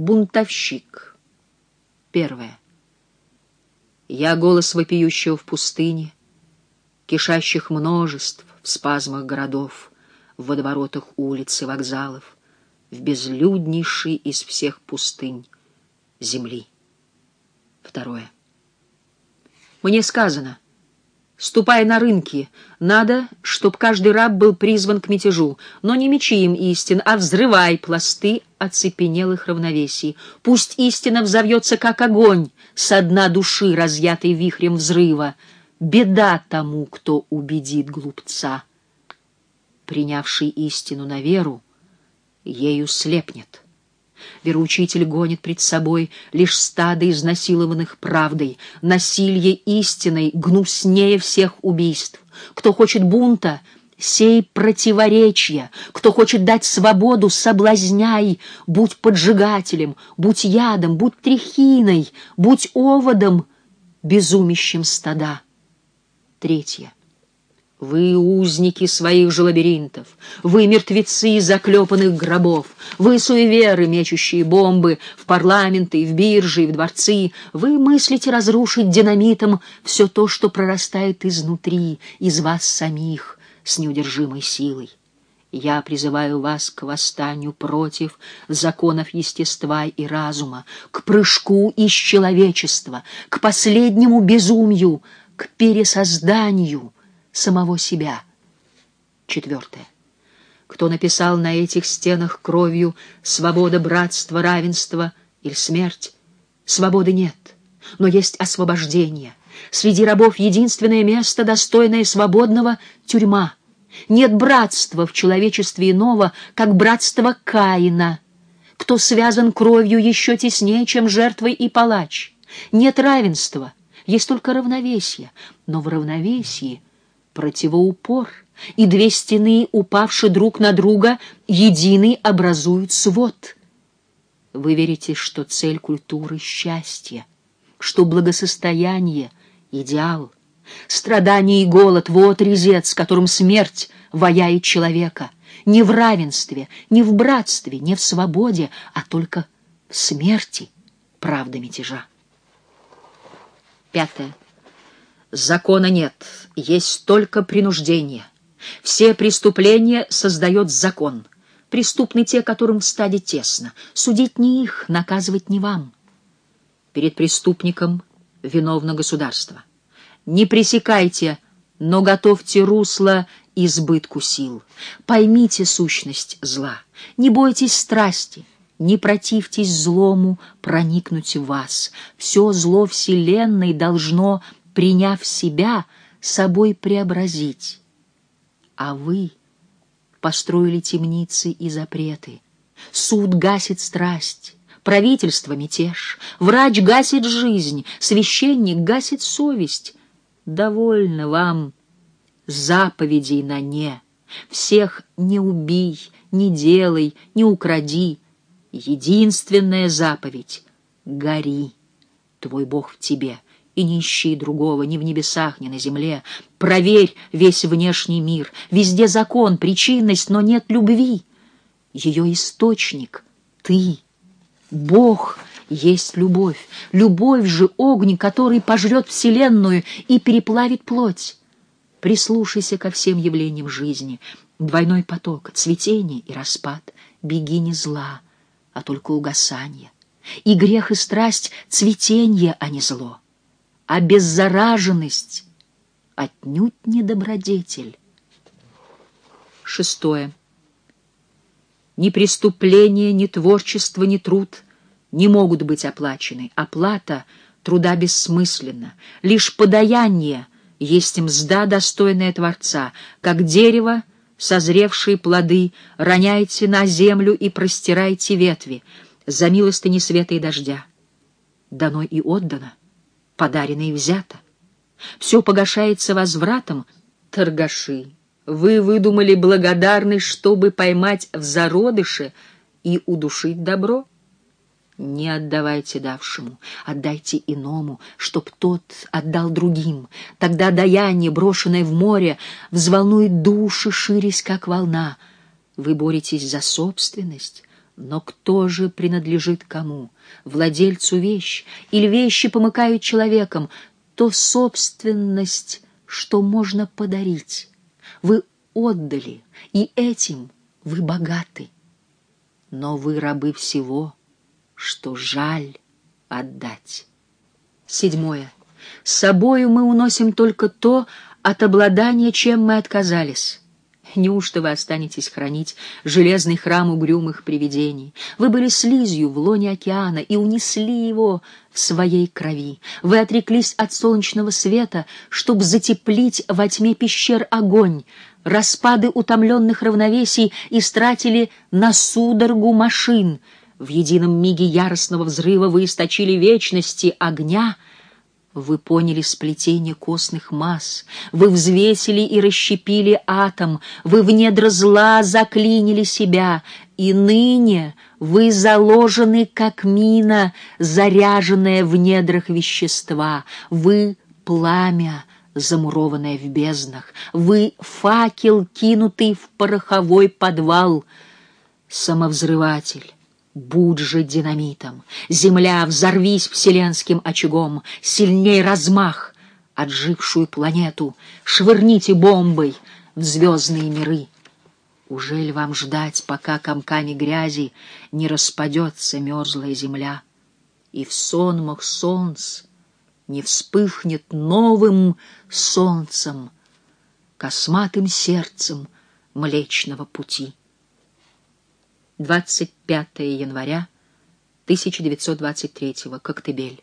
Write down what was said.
Бунтовщик. Первое. Я голос вопиющего в пустыне, Кишащих множеств в спазмах городов, В водоворотах улиц и вокзалов, В безлюднейшей из всех пустынь земли. Второе. Мне сказано — Ступай на рынки. Надо, чтоб каждый раб был призван к мятежу, но не мечи им истин, а взрывай пласты оцепенелых равновесий. Пусть истина взовьется, как огонь, со дна души, разъятой вихрем взрыва. Беда тому, кто убедит глупца. Принявший истину на веру, ею слепнет. Вероучитель гонит пред собой лишь стадо изнасилованных правдой, насилие истиной гнуснее всех убийств. Кто хочет бунта, сей противоречия, кто хочет дать свободу, соблазняй, будь поджигателем, будь ядом, будь тряхиной, будь оводом, безумищем стада. Третье. Вы узники своих же лабиринтов, вы мертвецы заклепанных гробов, вы суеверы, мечущие бомбы в парламенты, в биржи, в дворцы, вы мыслите разрушить динамитом все то, что прорастает изнутри, из вас самих, с неудержимой силой. Я призываю вас к восстанию против законов естества и разума, к прыжку из человечества, к последнему безумию, к пересозданию — самого себя. Четвертое. Кто написал на этих стенах кровью «свобода, братство, равенство» или «смерть»? Свободы нет, но есть освобождение. Среди рабов единственное место, достойное свободного — тюрьма. Нет братства в человечестве иного, как братство Каина. Кто связан кровью еще теснее, чем жертвой и палач. Нет равенства, есть только равновесие, но в равновесии — противоупор, и две стены, упавшие друг на друга, единый образуют свод. Вы верите, что цель культуры — счастье, что благосостояние — идеал, страдание и голод — вот резец, которым смерть ваяет человека, не в равенстве, не в братстве, не в свободе, а только в смерти, правда мятежа. Пятое. Закона нет, есть только принуждение. Все преступления создает закон. Преступны те, которым в стаде тесно. Судить не их, наказывать не вам. Перед преступником виновно государство. Не пресекайте, но готовьте русло избытку сил. Поймите сущность зла, не бойтесь страсти, не противьтесь злому проникнуть в вас. Все зло Вселенной должно приняв себя, собой преобразить. А вы построили темницы и запреты. Суд гасит страсть, правительство — мятеж, врач гасит жизнь, священник гасит совесть. Довольно вам заповедей на «не». Всех не убий, не делай, не укради. Единственная заповедь — гори, твой Бог в тебе — и не ищи другого ни в небесах, ни на земле. Проверь весь внешний мир. Везде закон, причинность, но нет любви. Ее источник — ты. Бог есть любовь. Любовь же — огонь, который пожрет вселенную и переплавит плоть. Прислушайся ко всем явлениям жизни. Двойной поток, цветение и распад. Беги не зла, а только угасание. И грех и страсть — цветение, а не зло а беззараженность отнюдь не добродетель. Шестое. Ни преступление, ни творчество, ни труд не могут быть оплачены. Оплата труда бессмысленна. Лишь подаяние есть мзда, достойная Творца, как дерево, созревшие плоды, роняйте на землю и простирайте ветви, за милостыни света и дождя. Дано и отдано подарено и взято. Все погашается возвратом, торгаши. Вы выдумали благодарность, чтобы поймать в зародыше и удушить добро? Не отдавайте давшему, отдайте иному, чтоб тот отдал другим. Тогда даяние, брошенное в море, взволнует души, ширясь, как волна. Вы боретесь за собственность, Но кто же принадлежит кому? Владельцу вещь? Или вещи помыкают человеком? То собственность, что можно подарить. Вы отдали, и этим вы богаты. Но вы рабы всего, что жаль отдать. Седьмое. С собою мы уносим только то от обладания, чем мы отказались. Неужто вы останетесь хранить железный храм угрюмых привидений? Вы были слизью в лоне океана и унесли его в своей крови. Вы отреклись от солнечного света, чтобы затеплить во тьме пещер огонь. Распады утомленных равновесий истратили на судорогу машин. В едином миге яростного взрыва вы источили вечности огня — вы поняли сплетение костных масс, вы взвесили и расщепили атом, вы в недра зла заклинили себя, и ныне вы заложены, как мина, заряженная в недрах вещества, вы — пламя, замурованное в безднах, вы — факел, кинутый в пороховой подвал, самовзрыватель Будь же динамитом, земля, взорвись вселенским очагом, сильней размах, отжившую планету, швырните бомбой в звездные миры. Ужель вам ждать, пока комками грязи не распадется мерзлая земля, и в сонмах солнц не вспыхнет новым солнцем, косматым сердцем Млечного Пути? 25 января 1923 Коктебель.